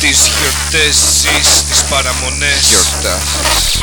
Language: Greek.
Τις γιορτές ζεις τις παραμονές. Γιορτάς